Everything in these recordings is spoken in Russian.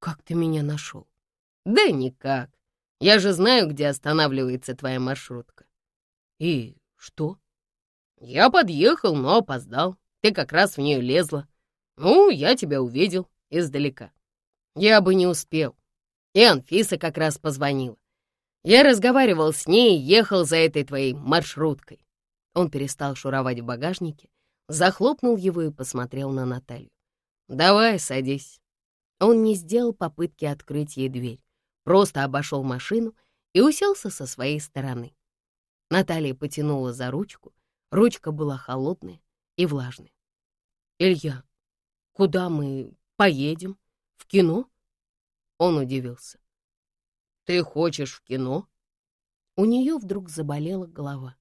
Как ты меня нашел? Да никак. Я же знаю, где останавливается твоя маршрутка. И что? Я подъехал, но опоздал. Ты как раз в нее лезла. Ну, я тебя увидел издалека. Я бы не успел. И Анфиса как раз позвонила. Я разговаривал с ней и ехал за этой твоей маршруткой. Он перестал шуровать в багажнике, захлопнул его и посмотрел на Наталью. «Давай, садись». Он не сделал попытки открыть ей дверь, просто обошел машину и уселся со своей стороны. Наталья потянула за ручку, ручка была холодная и влажная. «Илья, куда мы поедем? В кино?» Он удивился. «Ты хочешь в кино?» У нее вдруг заболела голова.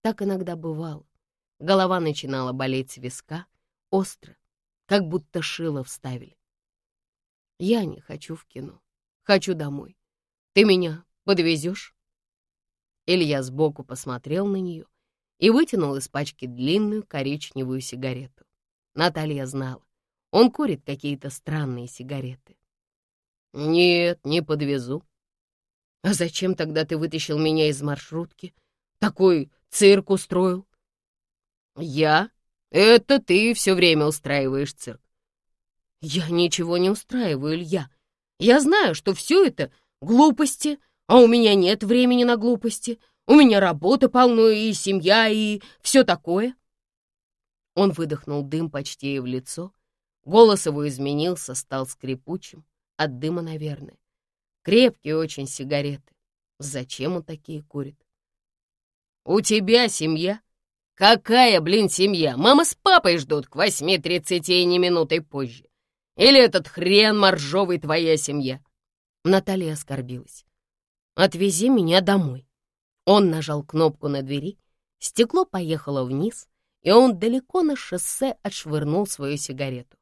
Так иногда бывало. Голова начинала болеть с виска, остро, как будто шило вставили. «Я не хочу в кино. Хочу домой. Ты меня подвезешь?» Илья сбоку посмотрел на нее и вытянул из пачки длинную коричневую сигарету. Наталья знала, он курит какие-то странные сигареты. «Нет, не подвезу». «А зачем тогда ты вытащил меня из маршрутки? Такой цирк устроил?» «Я? Это ты все время устраиваешь цирк». «Я ничего не устраиваю, Илья. Я знаю, что все это глупости, а у меня нет времени на глупости. У меня работа полно, и семья, и все такое». Он выдохнул дым почти ей в лицо. Голос его изменился, стал скрипучим. От дыма, наверное. Крепкие очень сигареты. Зачем он такие курит? «У тебя семья?» «Какая, блин, семья? Мама с папой ждут к восьми тридцати и не минутой позже. Или этот хрен моржовый твоя семья?» Наталья оскорбилась. «Отвези меня домой». Он нажал кнопку на двери, стекло поехало вниз, и он далеко на шоссе отшвырнул свою сигарету.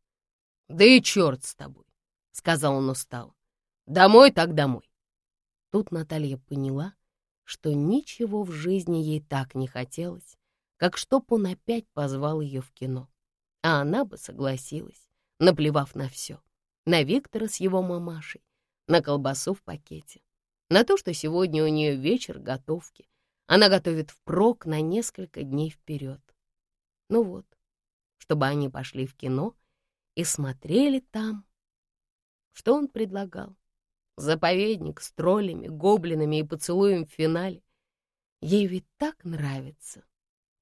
«Да и черт с тобой!» — сказал он устало. «Домой так домой». Тут Наталья поняла, что ничего в жизни ей так не хотелось, как чтоб он опять позвал ее в кино. А она бы согласилась, наплевав на все. На Виктора с его мамашей, на колбасу в пакете, на то, что сегодня у нее вечер готовки. Она готовит впрок на несколько дней вперед. Ну вот, чтобы они пошли в кино и смотрели там что он предлагал? Заповедник с троллями, гоблинами и поцелуем в финале. Ей ведь так нравится,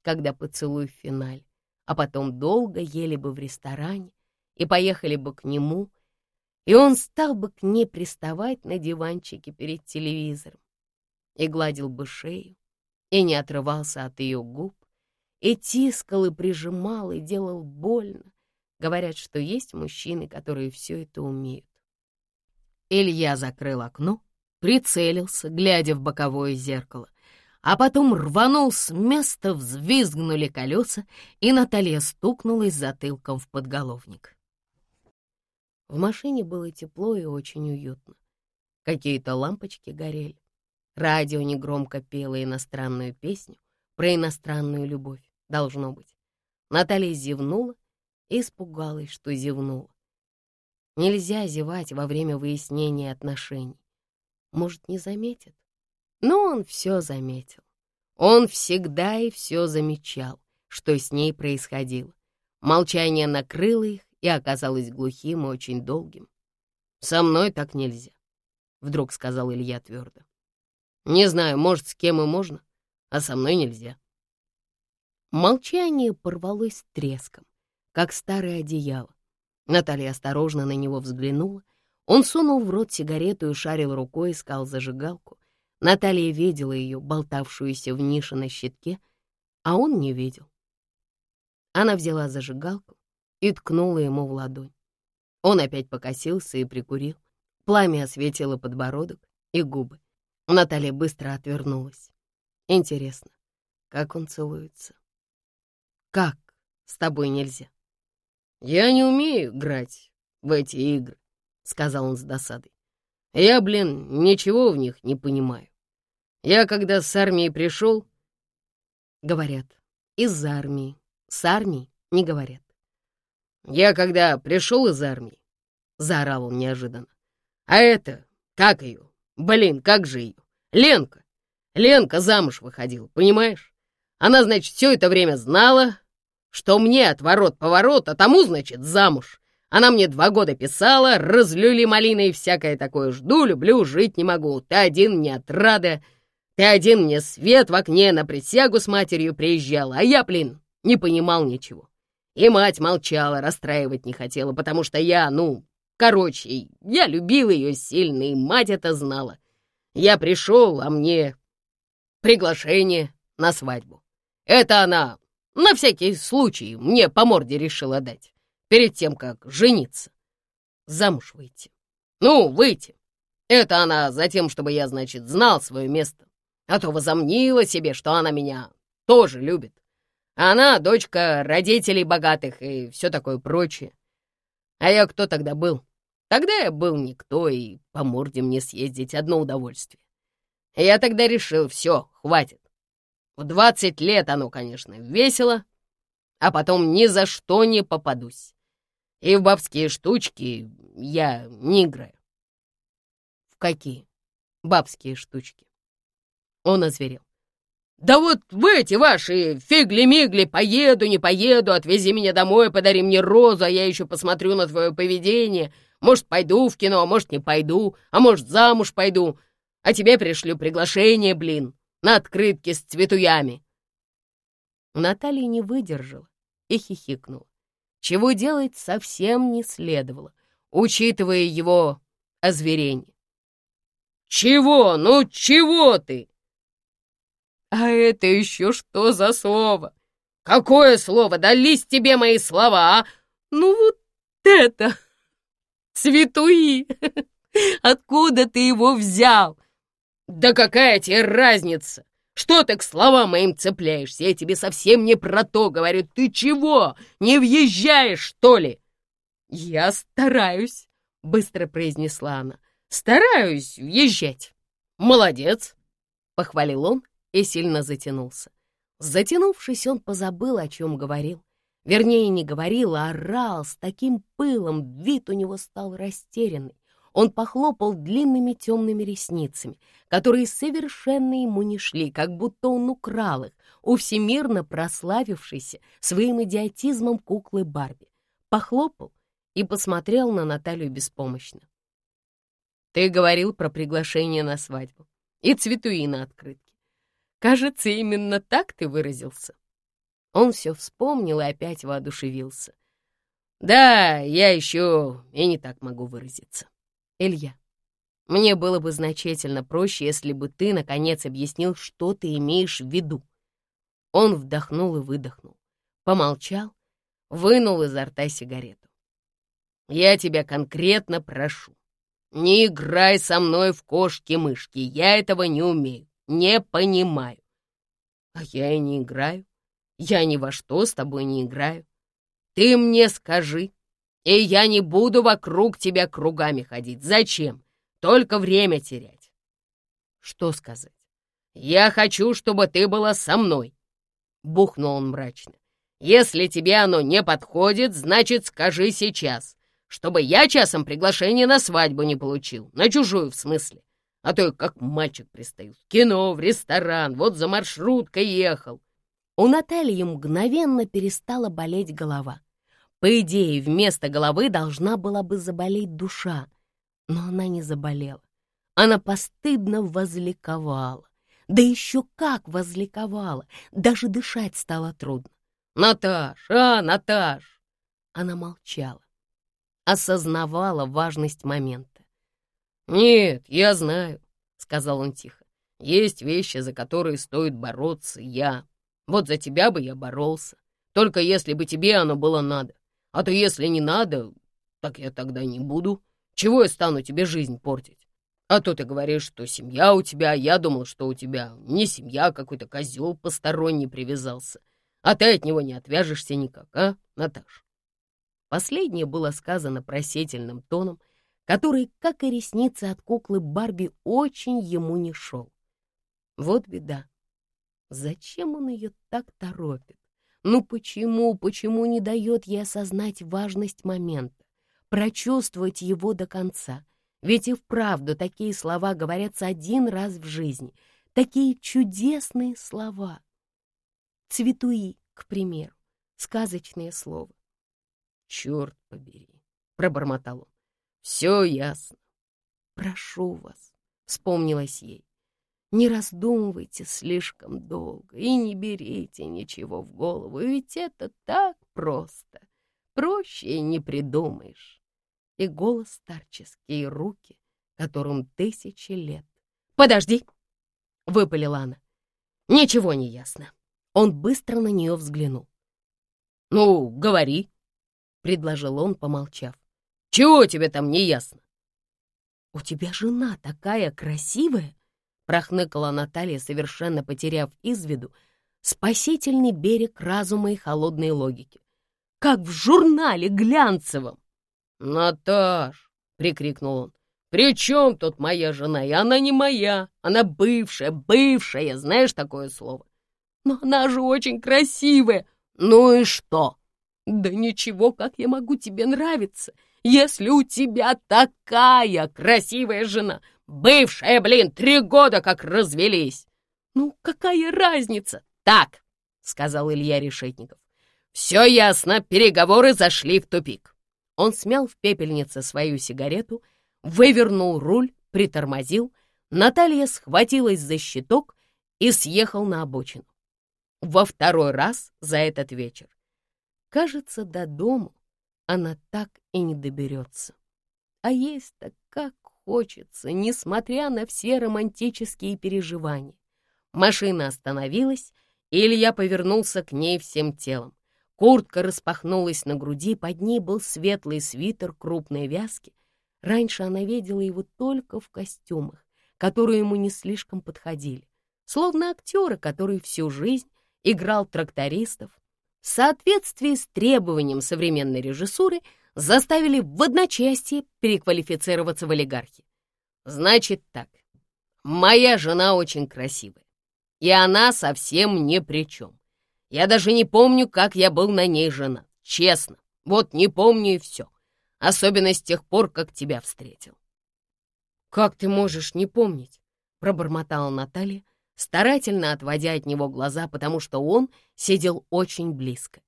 когда поцелуй в финале, а потом долго ели бы в ресторане и поехали бы к нему, и он стал бы к ней приставать на диванчике перед телевизором и гладил бы шею, и не отрывался от ее губ, и тискал, и прижимал, и делал больно. Говорят, что есть мужчины, которые все это умеют. Илья закрыл окно, прицелился, глядя в боковое зеркало, а потом рванул с места, взвизгнули колеса, и Наталья стукнулась затылком в подголовник. В машине было тепло и очень уютно. Какие-то лампочки горели. Радио негромко пело иностранную песню про иностранную любовь, должно быть. Наталья зевнула и испугалась, что зевнула. Нельзя зевать во время выяснения отношений. Может, не заметит? Но он все заметил. Он всегда и все замечал, что с ней происходило. Молчание накрыло их и оказалось глухим и очень долгим. «Со мной так нельзя», — вдруг сказал Илья твердо. «Не знаю, может, с кем и можно, а со мной нельзя». Молчание порвалось треском, как старое одеяло. Наталья осторожно на него взглянула. Он сунул в рот сигарету и шарил рукой, искал зажигалку. Наталья видела ее, болтавшуюся в нише на щитке, а он не видел. Она взяла зажигалку и ткнула ему в ладонь. Он опять покосился и прикурил. Пламя осветило подбородок и губы. Наталья быстро отвернулась. Интересно, как он целуется? Как с тобой нельзя? «Я не умею играть в эти игры», — сказал он с досадой. «Я, блин, ничего в них не понимаю. Я когда с армии пришел...» Говорят, из армии. С армии не говорят. «Я когда пришел из армии», — заорал он неожиданно, А это, как ее? Блин, как же ее? Ленка. Ленка замуж выходила, понимаешь? Она, значит, все это время знала, что мне отворот-поворот, а тому, значит, замуж. Она мне два года писала, разлюли малины и всякое такое. Жду, люблю, жить не могу. Ты один мне отрада. Ты один мне свет в окне на присягу с матерью приезжал, а я, блин, не понимал ничего. И мать молчала, расстраивать не хотела, потому что я, ну, короче, я любил ее сильно, и мать это знала. Я пришел, а мне приглашение на свадьбу. Это она на всякий случай мне по морде решила дать, перед тем, как жениться. Замуж выйти. Ну, выйти. Это она за тем, чтобы я, значит, знал свое место. А то возомнила себе, что она меня тоже любит. Она дочка родителей богатых и все такое прочее. А я кто тогда был? Тогда я был никто, и по морде мне съездить одно удовольствие. Я тогда решил, все, хватит. В двадцать лет оно, конечно, весело, а потом ни за что не попадусь. И в бабские штучки я не играю. В какие бабские штучки? Он озверел. «Да вот в эти ваши фигли-мигли, поеду, не поеду, отвези меня домой, подари мне розу, а я еще посмотрю на твое поведение. Может, пойду в кино, а может, не пойду, а может, замуж пойду, а тебе пришлю приглашение, блин на открытке с цветуями. Наталья не выдержала и хихикнула. Чего делать совсем не следовало, учитывая его озверение. «Чего? Ну чего ты?» «А это еще что за слово?» «Какое слово? Дались тебе мои слова, а?» «Ну вот это! Цветуи! Откуда ты его взял?» «Да какая тебе разница? Что ты к словам моим цепляешься? Я тебе совсем не про то говорю. Ты чего, не въезжаешь, что ли?» «Я стараюсь», — быстро произнесла она. «Стараюсь въезжать». «Молодец», — похвалил он и сильно затянулся. Затянувшись, он позабыл, о чем говорил. Вернее, не говорил, а орал с таким пылом, вид у него стал растерянный. Он похлопал длинными темными ресницами, которые совершенно ему не шли, как будто он украл их у всемирно прославившейся своим идиотизмом куклы Барби. Похлопал и посмотрел на Наталью беспомощно. «Ты говорил про приглашение на свадьбу и цветуи на открытке. Кажется, именно так ты выразился». Он все вспомнил и опять воодушевился. «Да, я еще и не так могу выразиться». Илья, мне было бы значительно проще, если бы ты, наконец, объяснил, что ты имеешь в виду. Он вдохнул и выдохнул, помолчал, вынул изо рта сигарету. «Я тебя конкретно прошу, не играй со мной в кошки-мышки, я этого не умею, не понимаю». «А я и не играю, я ни во что с тобой не играю. Ты мне скажи, и я не буду вокруг тебя кругами ходить. Зачем? Только время терять. Что сказать? Я хочу, чтобы ты была со мной. Бухнул он мрачно. Если тебе оно не подходит, значит, скажи сейчас, чтобы я часом приглашение на свадьбу не получил. На чужую, в смысле. А то я как мальчик пристаю. В кино, в ресторан, вот за маршруткой ехал. У Натальи мгновенно перестала болеть голова. По идее, вместо головы должна была бы заболеть душа, но она не заболела. Она постыдно возликовала. Да еще как возликовала! Даже дышать стало трудно. «Наташ, а, Наташ!» Она молчала, осознавала важность момента. «Нет, я знаю», — сказал он тихо. «Есть вещи, за которые стоит бороться я. Вот за тебя бы я боролся, только если бы тебе оно было надо. А то если не надо, так я тогда не буду. Чего я стану тебе жизнь портить? А то ты говоришь, что семья у тебя, а я думал, что у тебя не семья, а какой-то козел посторонний привязался. А ты от него не отвяжешься никак, а, Наташ?» Последнее было сказано просительным тоном, который, как и ресницы от куклы Барби, очень ему не шел. Вот беда. Зачем он ее так торопит? Ну почему, почему не дает ей осознать важность момента, прочувствовать его до конца? Ведь и вправду такие слова говорятся один раз в жизни. Такие чудесные слова. Цветуи, к примеру, сказочное слово. «Черт побери!» — пробормотал он. «Все ясно». «Прошу вас», — вспомнилось ей. «Не раздумывайте слишком долго и не берите ничего в голову, ведь это так просто. Проще не придумаешь». И голос старческий, и руки, которым тысячи лет. «Подожди!» — выпалила она. «Ничего не ясно». Он быстро на нее взглянул. «Ну, говори», — предложил он, помолчав. «Чего тебе там не ясно?» «У тебя жена такая красивая!» — прохныкала Наталья, совершенно потеряв из виду спасительный берег разума и холодной логики. «Как в журнале глянцевом!» «Наташ!» — прикрикнул он. «При чем тут моя жена? И она не моя, она бывшая, бывшая, знаешь такое слово?» «Но она же очень красивая!» «Ну и что?» «Да ничего, как я могу тебе нравиться, если у тебя такая красивая жена? Бывшая, блин, три года как развелись!» «Ну, какая разница?» «Так», — сказал Илья Решетников, — «все ясно, переговоры зашли в тупик». Он смял в пепельнице свою сигарету, вывернул руль, притормозил, Наталья схватилась за щиток и съехал на обочину. Во второй раз за этот вечер. Кажется, до дому она так и не доберется. А есть-то как хочется, несмотря на все романтические переживания. Машина остановилась, и Илья повернулся к ней всем телом. Куртка распахнулась на груди, под ней был светлый свитер крупной вязки. Раньше она видела его только в костюмах, которые ему не слишком подходили, словно актеры, который всю жизнь играл трактористов, в соответствии с требованием современной режиссуры заставили в одночасье переквалифицироваться в олигархи. Значит так, моя жена очень красивая, и она совсем ни при чем. Я даже не помню, как я был на ней жена. Честно, вот не помню и все. Особенно с тех пор, как тебя встретил. «Как ты можешь не помнить?» — пробормотала Наталья, старательно отводя от него глаза, потому что он сидел очень близко.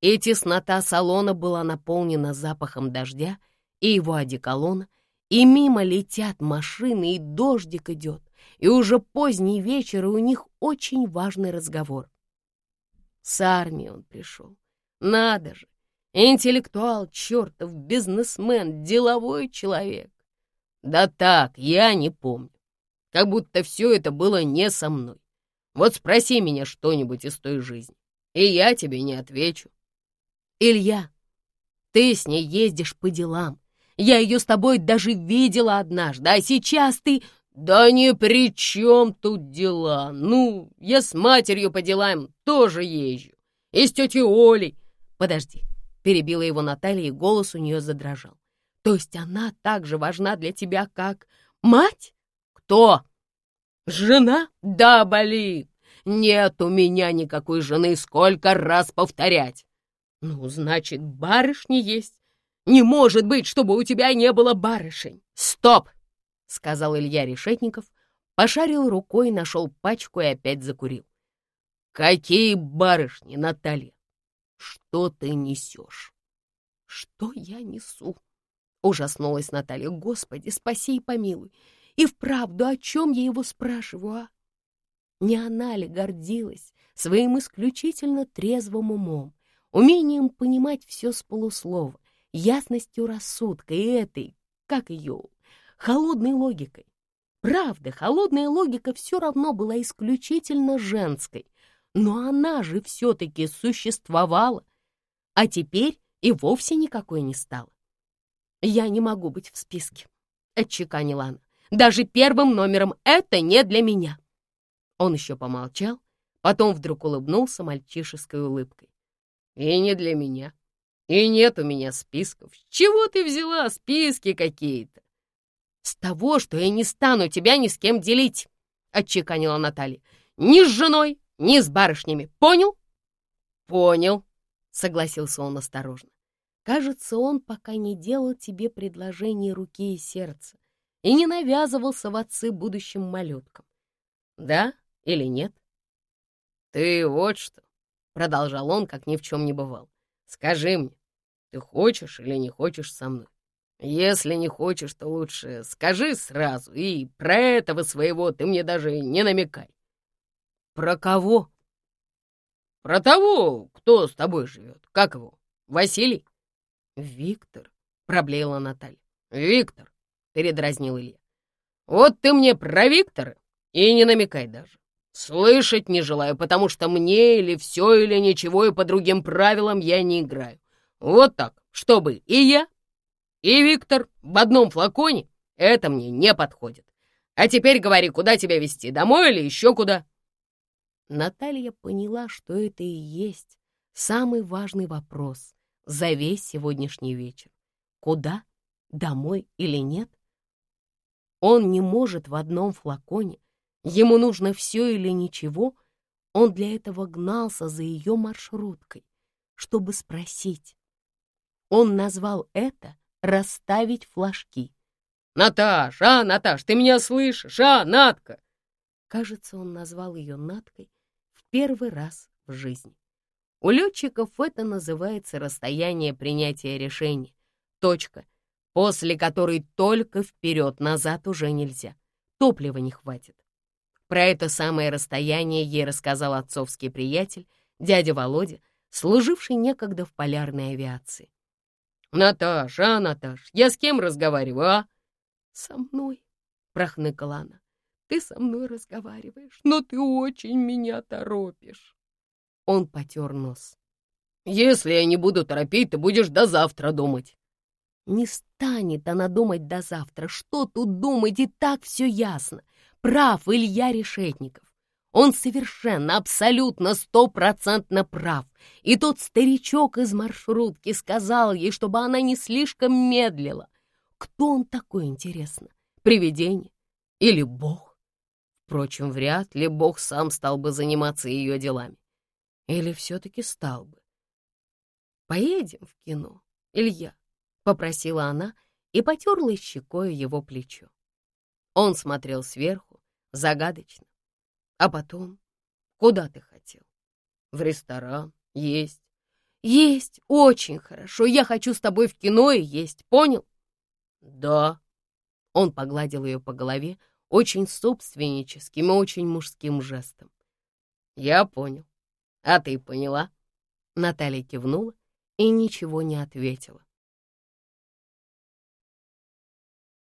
И теснота салона была наполнена запахом дождя и его одеколона, и мимо летят машины, и дождик идет, и уже поздний вечер, и у них очень важный разговор. С армии он пришел. Надо же! Интеллектуал, чертов, бизнесмен, деловой человек. Да так, я не помню. Как будто все это было не со мной. Вот спроси меня что-нибудь из той жизни, и я тебе не отвечу. Илья, ты с ней ездишь по делам. Я ее с тобой даже видела однажды, а сейчас ты... «Да ни при чем тут дела. Ну, я с матерью по делам тоже езжу. И с тетей Олей». «Подожди», — перебила его Наталья, и голос у нее задрожал. «То есть она так же важна для тебя, как мать?» «Кто?» «Жена?» «Да, блин! Нет у меня никакой жены, сколько раз повторять!» «Ну, значит, барышни есть. Не может быть, чтобы у тебя не было барышень!» «Стоп!» — сказал Илья Решетников, пошарил рукой, нашел пачку и опять закурил. «Какие барышни, Наталья! Что ты несешь?» «Что я несу?» — ужаснулась Наталья. «Господи, спаси и помилуй! И вправду, о чем я его спрашиваю, а?» Не она ли гордилась своим исключительно трезвым умом, умением понимать все с полуслова, ясностью рассудка и этой, как ее, холодной логикой. Правда, холодная логика все равно была исключительно женской, но она же все-таки существовала, а теперь и вовсе никакой не стала. «Я не могу быть в списке», — отчеканила она. «Даже первым номером это не для меня». Он еще помолчал, потом вдруг улыбнулся мальчишеской улыбкой. «И не для меня. И нет у меня списков. чего ты взяла списки какие-то? «С того, что я не стану тебя ни с кем делить», — отчеканила Наталья. «Ни с женой, ни с барышнями. Понял?» «Понял», — согласился он осторожно. «Кажется, он пока не делал тебе предложение руки и сердца. И не навязывался в отцы будущим малюткам. Да или нет? «Ты вот что», — продолжал он, как ни в чем не бывал, — «скажи мне, ты хочешь или не хочешь со мной? Если не хочешь, то лучше скажи сразу, и про этого своего ты мне даже не намекай». «Про кого?» «Про того, кто с тобой живет. Как его? Василий?» «Виктор», — проблеяла Наталья. «Виктор», — передразнил Илья. «Вот ты мне про Виктора и не намекай даже. Слышать не желаю, потому что мне или все, или ничего, и по другим правилам я не играю. Вот так, чтобы и я, и Виктор в одном флаконе, это мне не подходит. А теперь говори, куда тебя везти, домой или еще куда?» Наталья поняла, что это и есть самый важный вопрос за весь сегодняшний вечер. Куда? Домой или нет? Он не может в одном флаконе Ему нужно все или ничего, он для этого гнался за ее маршруткой, чтобы спросить. Он назвал это «расставить флажки». «Наташ, а, Наташ, ты меня слышишь, а, Натка?» Кажется, он назвал ее Наткой в первый раз в жизни. У летчиков это называется расстояние принятия решений, точка, после которой только вперед-назад уже нельзя, топлива не хватит. Про это самое расстояние ей рассказал отцовский приятель, дядя Володя, служивший некогда в полярной авиации. «Наташ, а, Наташ, я с кем разговариваю, а?» «Со мной», — прохныкала она. «Ты со мной разговариваешь, но ты очень меня торопишь». Он потер нос. «Если я не буду торопить, ты будешь до завтра думать». Не станет она думать до завтра. Что тут думать, и так все ясно. Прав Илья Решетников. Он совершенно, абсолютно, стопроцентно прав. И тот старичок из маршрутки сказал ей, чтобы она не слишком медлила. Кто он такой, интересно? Привидение? Или Бог? Впрочем, вряд ли Бог сам стал бы заниматься ее делами. Или все-таки стал бы? «Поедем в кино, Илья», — попросила она и потерла щекой его плечо. Он смотрел сверху, загадочно. А потом, куда ты хотел? В ресторан, есть. Есть, очень хорошо. Я хочу с тобой в кино и есть, понял? Да. Он погладил ее по голове очень собственническим и очень мужским жестом. Я понял. А ты поняла? Наталья кивнула и ничего не ответила.